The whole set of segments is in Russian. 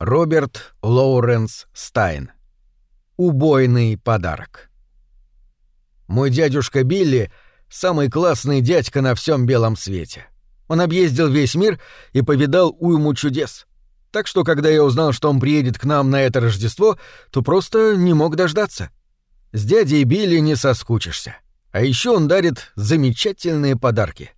Роберт Лоуренс Стайн. Убойный подарок. Мой дядюшка Билли — самый классный дядька на всем белом свете. Он объездил весь мир и повидал уйму чудес. Так что, когда я узнал, что он приедет к нам на это Рождество, то просто не мог дождаться. С дядей Билли не соскучишься. А еще он дарит замечательные подарки.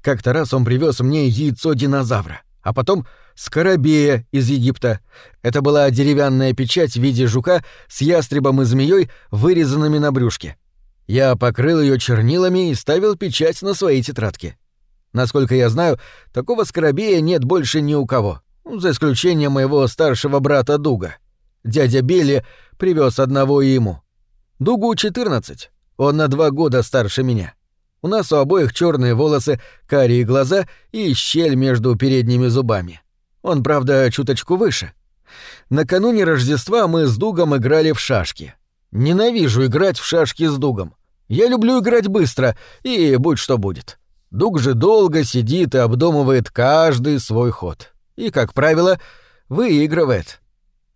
Как-то раз он привез мне яйцо динозавра, а потом скоробея из Египта. Это была деревянная печать в виде жука с ястребом и змеей, вырезанными на брюшке. Я покрыл ее чернилами и ставил печать на свои тетрадки. Насколько я знаю, такого скоробея нет больше ни у кого, за исключением моего старшего брата Дуга. Дядя Билли привез одного ему. Дугу 14. Он на два года старше меня. У нас у обоих черные волосы, карие глаза и щель между передними зубами. Он, правда, чуточку выше. Накануне Рождества мы с Дугом играли в шашки. Ненавижу играть в шашки с Дугом. Я люблю играть быстро, и будь что будет. Дуг же долго сидит и обдумывает каждый свой ход. И, как правило, выигрывает.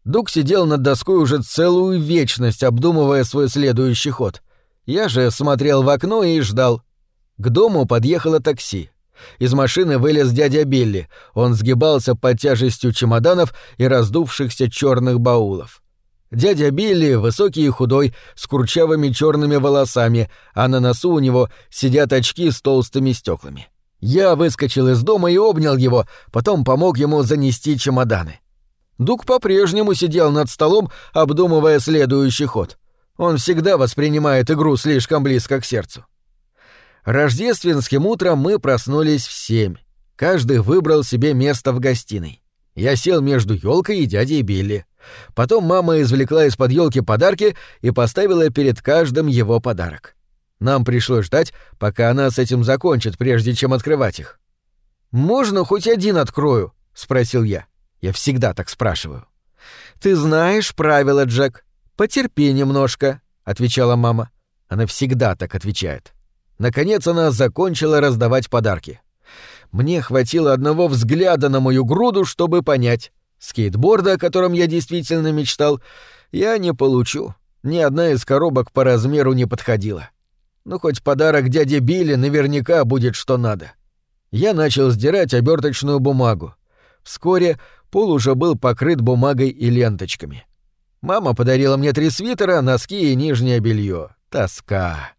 Дуг сидел над доской уже целую вечность, обдумывая свой следующий ход. Я же смотрел в окно и ждал. К дому подъехало такси. Из машины вылез дядя Билли. Он сгибался под тяжестью чемоданов и раздувшихся черных баулов. Дядя Билли высокий и худой, с курчавыми черными волосами, а на носу у него сидят очки с толстыми стеклами. Я выскочил из дома и обнял его, потом помог ему занести чемоданы. Дуг по-прежнему сидел над столом, обдумывая следующий ход. Он всегда воспринимает игру слишком близко к сердцу. Рождественским утром мы проснулись в семь. Каждый выбрал себе место в гостиной. Я сел между елкой и дядей Билли. Потом мама извлекла из-под елки подарки и поставила перед каждым его подарок. Нам пришлось ждать, пока она с этим закончит, прежде чем открывать их. «Можно хоть один открою?» — спросил я. Я всегда так спрашиваю. «Ты знаешь правила, Джек. Потерпи немножко», — отвечала мама. Она всегда так отвечает. Наконец она закончила раздавать подарки. Мне хватило одного взгляда на мою груду, чтобы понять. Скейтборда, о котором я действительно мечтал, я не получу. Ни одна из коробок по размеру не подходила. Ну, хоть подарок дяде Билли наверняка будет что надо. Я начал сдирать оберточную бумагу. Вскоре пол уже был покрыт бумагой и ленточками. Мама подарила мне три свитера, носки и нижнее белье. Тоска.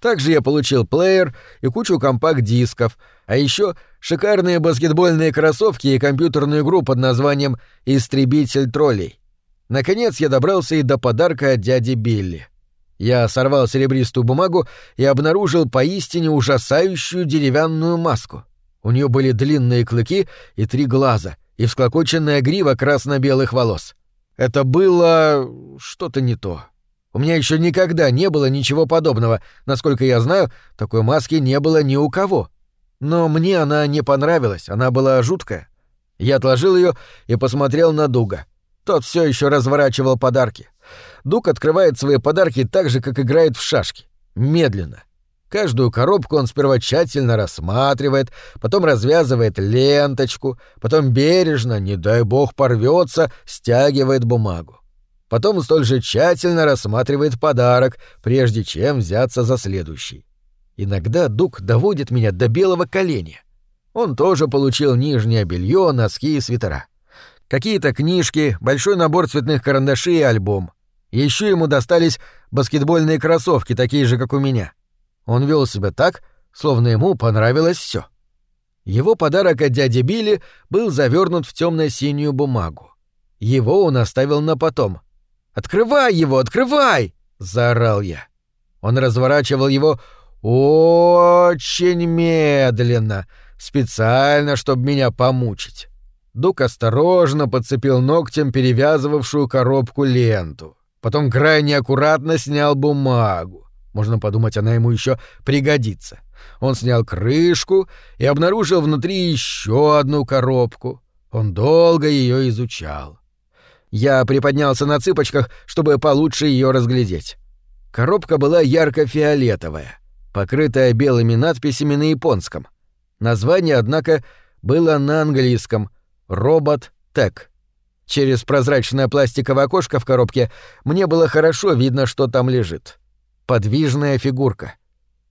Также я получил плеер и кучу компакт-дисков, а еще шикарные баскетбольные кроссовки и компьютерную игру под названием «Истребитель троллей». Наконец я добрался и до подарка от дяди Билли. Я сорвал серебристую бумагу и обнаружил поистине ужасающую деревянную маску. У нее были длинные клыки и три глаза, и всклокоченная грива красно-белых волос. Это было... что-то не то. У меня еще никогда не было ничего подобного. Насколько я знаю, такой маски не было ни у кого. Но мне она не понравилась, она была жуткая. Я отложил ее и посмотрел на Дуга. Тот все еще разворачивал подарки. Дуг открывает свои подарки так же, как играет в шашки. Медленно. Каждую коробку он сперва тщательно рассматривает, потом развязывает ленточку, потом бережно, не дай бог порвется, стягивает бумагу. Потом столь же тщательно рассматривает подарок, прежде чем взяться за следующий. Иногда Дук доводит меня до белого коленя. Он тоже получил нижнее белье, носки и свитера. Какие-то книжки, большой набор цветных карандашей и альбом. Еще ему достались баскетбольные кроссовки, такие же, как у меня. Он вел себя так, словно ему понравилось все. Его подарок от дяди Билли был завернут в темно-синюю бумагу. Его он оставил на потом — «Открывай его, открывай!» — заорал я. Он разворачивал его очень медленно, специально, чтобы меня помучить. Дук осторожно подцепил ногтем перевязывавшую коробку ленту. Потом крайне аккуратно снял бумагу. Можно подумать, она ему еще пригодится. Он снял крышку и обнаружил внутри еще одну коробку. Он долго ее изучал. Я приподнялся на цыпочках, чтобы получше ее разглядеть. Коробка была ярко-фиолетовая, покрытая белыми надписями на японском. Название, однако, было на английском «Робот Тек». Через прозрачное пластиковое окошко в коробке мне было хорошо видно, что там лежит. Подвижная фигурка.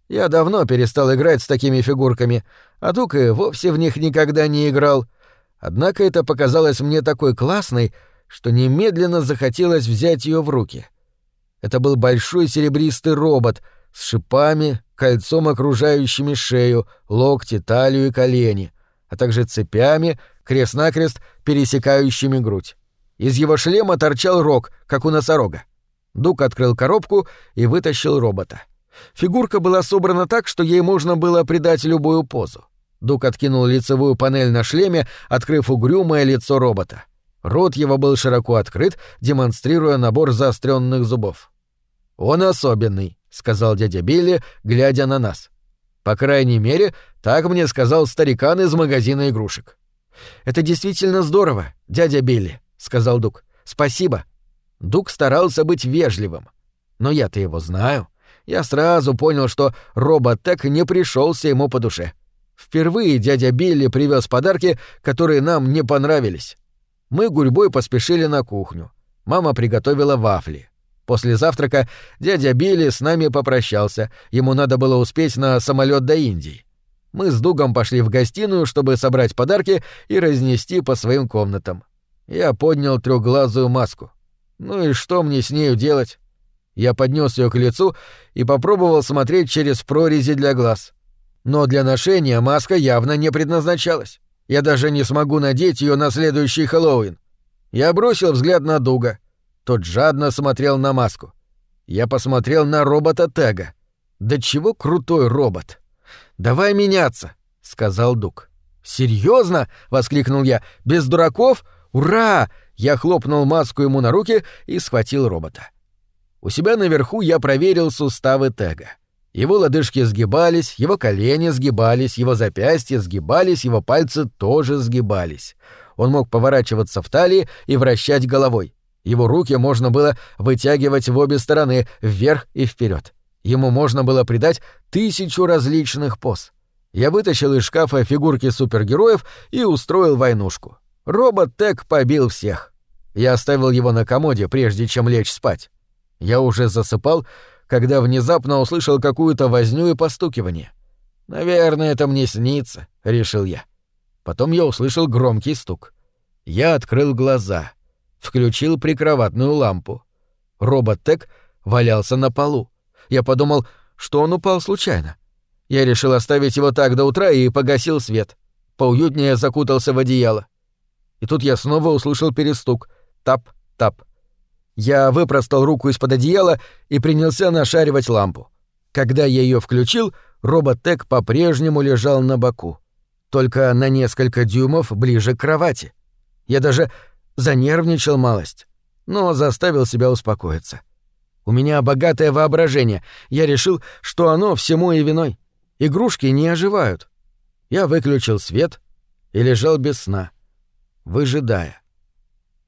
Я давно перестал играть с такими фигурками, а Дук и вовсе в них никогда не играл. Однако это показалось мне такой классной, что немедленно захотелось взять ее в руки. Это был большой серебристый робот с шипами, кольцом окружающими шею, локти, талию и колени, а также цепями, крест-накрест пересекающими грудь. Из его шлема торчал рог, как у носорога. Дук открыл коробку и вытащил робота. Фигурка была собрана так, что ей можно было придать любую позу. Дук откинул лицевую панель на шлеме, открыв угрюмое лицо робота. Рот его был широко открыт, демонстрируя набор заостренных зубов. «Он особенный», — сказал дядя Билли, глядя на нас. «По крайней мере, так мне сказал старикан из магазина игрушек». «Это действительно здорово, дядя Билли», — сказал Дук. «Спасибо». Дук старался быть вежливым. Но я-то его знаю. Я сразу понял, что робот-тек не пришелся ему по душе. Впервые дядя Билли привез подарки, которые нам не понравились. Мы гурьбой поспешили на кухню. Мама приготовила вафли. После завтрака дядя Билли с нами попрощался, ему надо было успеть на самолет до Индии. Мы с Дугом пошли в гостиную, чтобы собрать подарки и разнести по своим комнатам. Я поднял трехглазую маску. Ну и что мне с нею делать? Я поднес ее к лицу и попробовал смотреть через прорези для глаз. Но для ношения маска явно не предназначалась. Я даже не смогу надеть ее на следующий Хэллоуин. Я бросил взгляд на Дуга. Тот жадно смотрел на маску. Я посмотрел на робота Тега. Да чего крутой робот! Давай меняться, сказал Дуг. Серьезно? воскликнул я. Без дураков? Ура! Я хлопнул маску ему на руки и схватил робота. У себя наверху я проверил суставы Тега. Его лодыжки сгибались, его колени сгибались, его запястья сгибались, его пальцы тоже сгибались. Он мог поворачиваться в талии и вращать головой. Его руки можно было вытягивать в обе стороны, вверх и вперед. Ему можно было придать тысячу различных поз. Я вытащил из шкафа фигурки супергероев и устроил войнушку. Робот Тек побил всех. Я оставил его на комоде, прежде чем лечь спать. Я уже засыпал, когда внезапно услышал какую-то возню и постукивание. «Наверное, это мне снится», — решил я. Потом я услышал громкий стук. Я открыл глаза, включил прикроватную лампу. Робот Тек валялся на полу. Я подумал, что он упал случайно. Я решил оставить его так до утра и погасил свет. Поуютнее закутался в одеяло. И тут я снова услышал перестук. Тап-тап. Я выпростал руку из-под одеяла и принялся нашаривать лампу. Когда я ее включил, робот-тек по-прежнему лежал на боку. Только на несколько дюймов ближе к кровати. Я даже занервничал малость, но заставил себя успокоиться. У меня богатое воображение. Я решил, что оно всему и виной. Игрушки не оживают. Я выключил свет и лежал без сна, выжидая.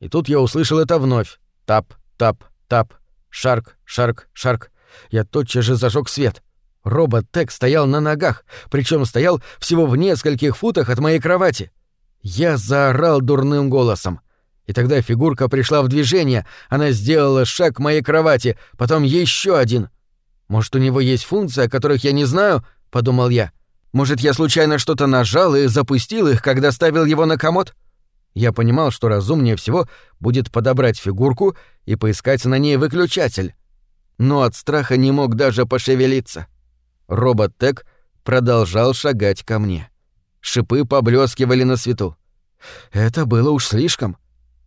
И тут я услышал это вновь. Тап, Тап, тап, шарк, шарк, шарк. Я тотчас же зажег свет. Робот Тек стоял на ногах, причем стоял всего в нескольких футах от моей кровати. Я заорал дурным голосом. И тогда фигурка пришла в движение, она сделала шаг к моей кровати, потом еще один. Может, у него есть функции, о которых я не знаю, подумал я. Может, я случайно что-то нажал и запустил их, когда ставил его на комод? Я понимал, что разумнее всего будет подобрать фигурку и поискать на ней выключатель. Но от страха не мог даже пошевелиться. Робот Тек продолжал шагать ко мне. Шипы поблескивали на свету. Это было уж слишком.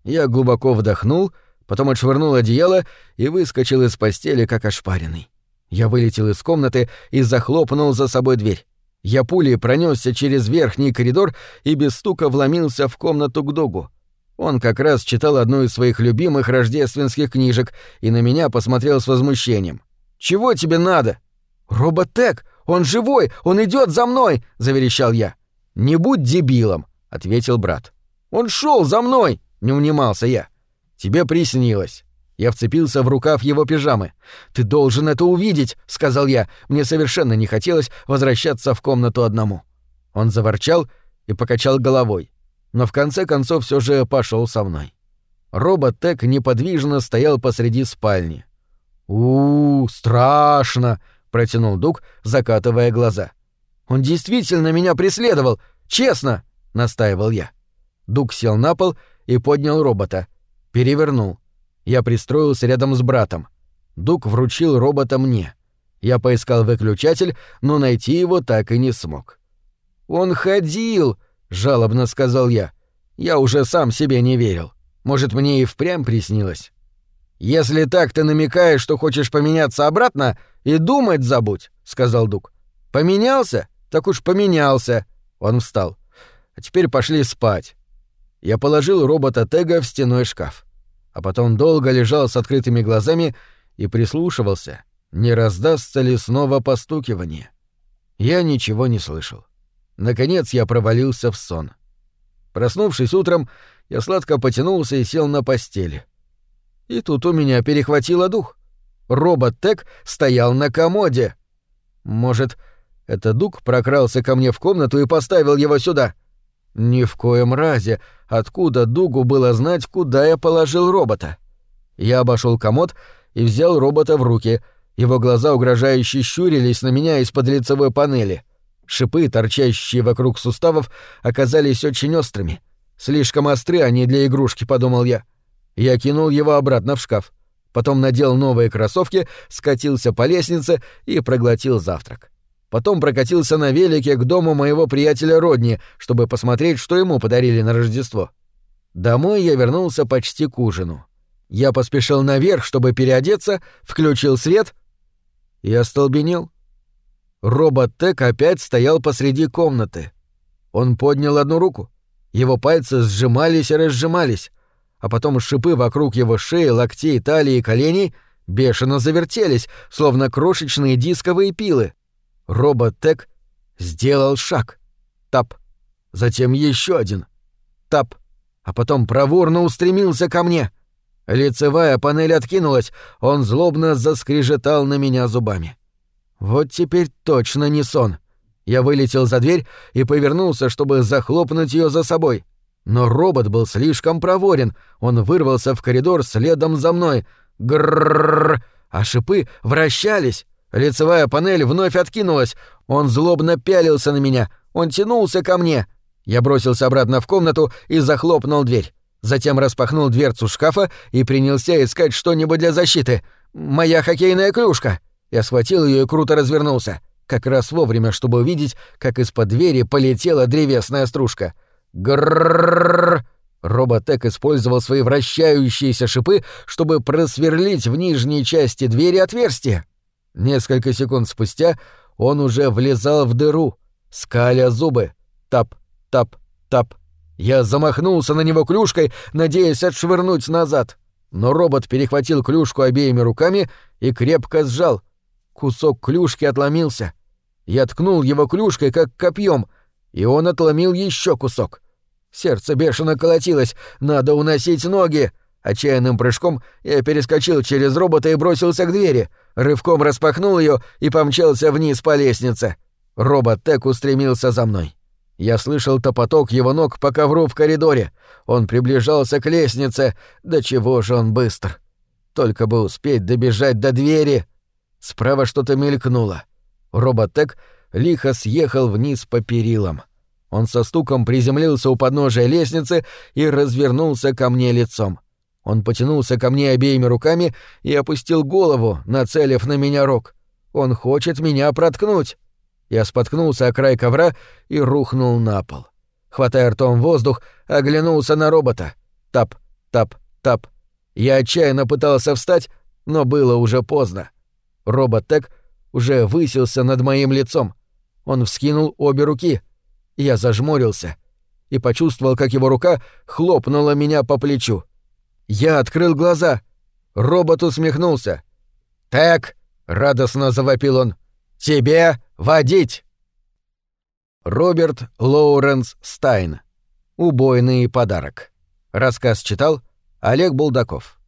Я глубоко вдохнул, потом отшвырнул одеяло и выскочил из постели, как ошпаренный. Я вылетел из комнаты и захлопнул за собой дверь. Я пулей пронесся через верхний коридор и без стука вломился в комнату к Догу. Он как раз читал одну из своих любимых рождественских книжек и на меня посмотрел с возмущением. «Чего тебе надо?» «Роботек! Он живой! Он идет за мной!» — заверещал я. «Не будь дебилом!» — ответил брат. «Он шел за мной!» — не унимался я. «Тебе приснилось. Я вцепился в рукав его пижамы. «Ты должен это увидеть», — сказал я. Мне совершенно не хотелось возвращаться в комнату одному. Он заворчал и покачал головой, но в конце концов все же пошел со мной. Робот Тек неподвижно стоял посреди спальни. у, -у страшно!» — протянул Дуг, закатывая глаза. «Он действительно меня преследовал! Честно!» — настаивал я. Дуг сел на пол и поднял робота. Перевернул. Я пристроился рядом с братом. Дуг вручил робота мне. Я поискал выключатель, но найти его так и не смог. «Он ходил!» — жалобно сказал я. Я уже сам себе не верил. Может, мне и впрямь приснилось. «Если так ты намекаешь, что хочешь поменяться обратно, и думать забудь», — сказал Дуг. «Поменялся? Так уж поменялся». Он встал. «А теперь пошли спать». Я положил робота Тега в стеной шкаф. А потом долго лежал с открытыми глазами и прислушивался, не раздастся ли снова постукивание. Я ничего не слышал. Наконец я провалился в сон. Проснувшись утром, я сладко потянулся и сел на постели. И тут у меня перехватило дух. Робот Тек стоял на комоде. Может, это Дуг прокрался ко мне в комнату и поставил его сюда? Ни в коем разе. Откуда Дугу было знать, куда я положил робота? Я обошел комод и взял робота в руки. Его глаза угрожающе щурились на меня из-под лицевой панели. Шипы, торчащие вокруг суставов, оказались очень острыми. Слишком остры они для игрушки, подумал я. Я кинул его обратно в шкаф. Потом надел новые кроссовки, скатился по лестнице и проглотил завтрак. Потом прокатился на велике к дому моего приятеля Родни, чтобы посмотреть, что ему подарили на Рождество. Домой я вернулся почти к ужину. Я поспешил наверх, чтобы переодеться, включил свет и остолбенел. Робот Тек опять стоял посреди комнаты. Он поднял одну руку. Его пальцы сжимались и разжимались, а потом шипы вокруг его шеи, локтей, талии и коленей бешено завертелись, словно крошечные дисковые пилы. Робот Тек сделал шаг. Тап. Затем еще один. Тап. А потом проворно устремился ко мне. Лицевая панель откинулась, он злобно заскрежетал на меня зубами. Вот теперь точно не сон. Я вылетел за дверь и повернулся, чтобы захлопнуть ее за собой. Но робот был слишком проворен, он вырвался в коридор следом за мной. Грррррр, а шипы вращались. Лицевая панель вновь откинулась. Он злобно пялился на меня. Он тянулся ко мне. Я бросился обратно в комнату и захлопнул дверь. Затем распахнул дверцу шкафа и принялся искать что-нибудь для защиты. Моя хоккейная клюшка. Я схватил ее и круто развернулся. Как раз вовремя, чтобы увидеть, как из-под двери полетела древесная стружка. Гррррррр. Роботек использовал свои вращающиеся шипы, чтобы просверлить в нижней части двери отверстие. Несколько секунд спустя он уже влезал в дыру, скаля зубы. Тап, тап, тап. Я замахнулся на него клюшкой, надеясь отшвырнуть назад. Но робот перехватил клюшку обеими руками и крепко сжал — Кусок клюшки отломился. Я ткнул его клюшкой, как копьем, и он отломил еще кусок. Сердце бешено колотилось. Надо уносить ноги. Отчаянным прыжком я перескочил через робота и бросился к двери. Рывком распахнул ее и помчался вниз по лестнице. Робот Тек устремился за мной. Я слышал топоток его ног по ковру в коридоре. Он приближался к лестнице. Да чего же он быстр. Только бы успеть добежать до двери. Справа что-то мелькнуло. Роботек лихо съехал вниз по перилам. Он со стуком приземлился у подножия лестницы и развернулся ко мне лицом. Он потянулся ко мне обеими руками и опустил голову, нацелив на меня рог. Он хочет меня проткнуть. Я споткнулся о край ковра и рухнул на пол. Хватая ртом воздух, оглянулся на робота. Тап, тап, тап. Я отчаянно пытался встать, но было уже поздно. Робот-тек уже высился над моим лицом. Он вскинул обе руки. Я зажмурился и почувствовал, как его рука хлопнула меня по плечу. Я открыл глаза. Робот усмехнулся. «Так», — радостно завопил он, — «тебе водить!» Роберт Лоуренс Стайн. Убойный подарок. Рассказ читал Олег Булдаков.